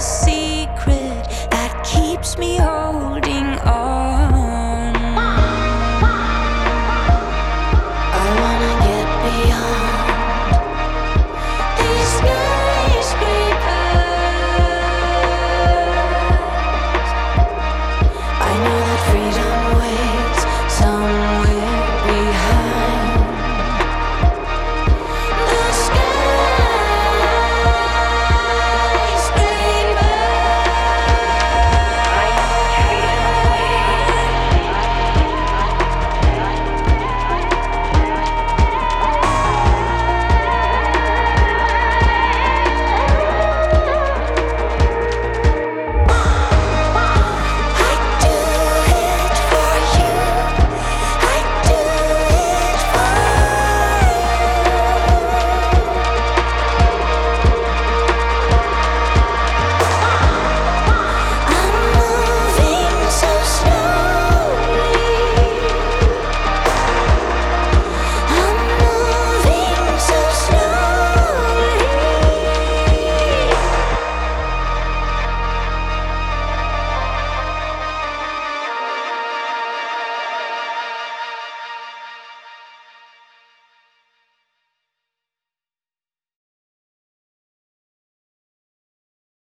see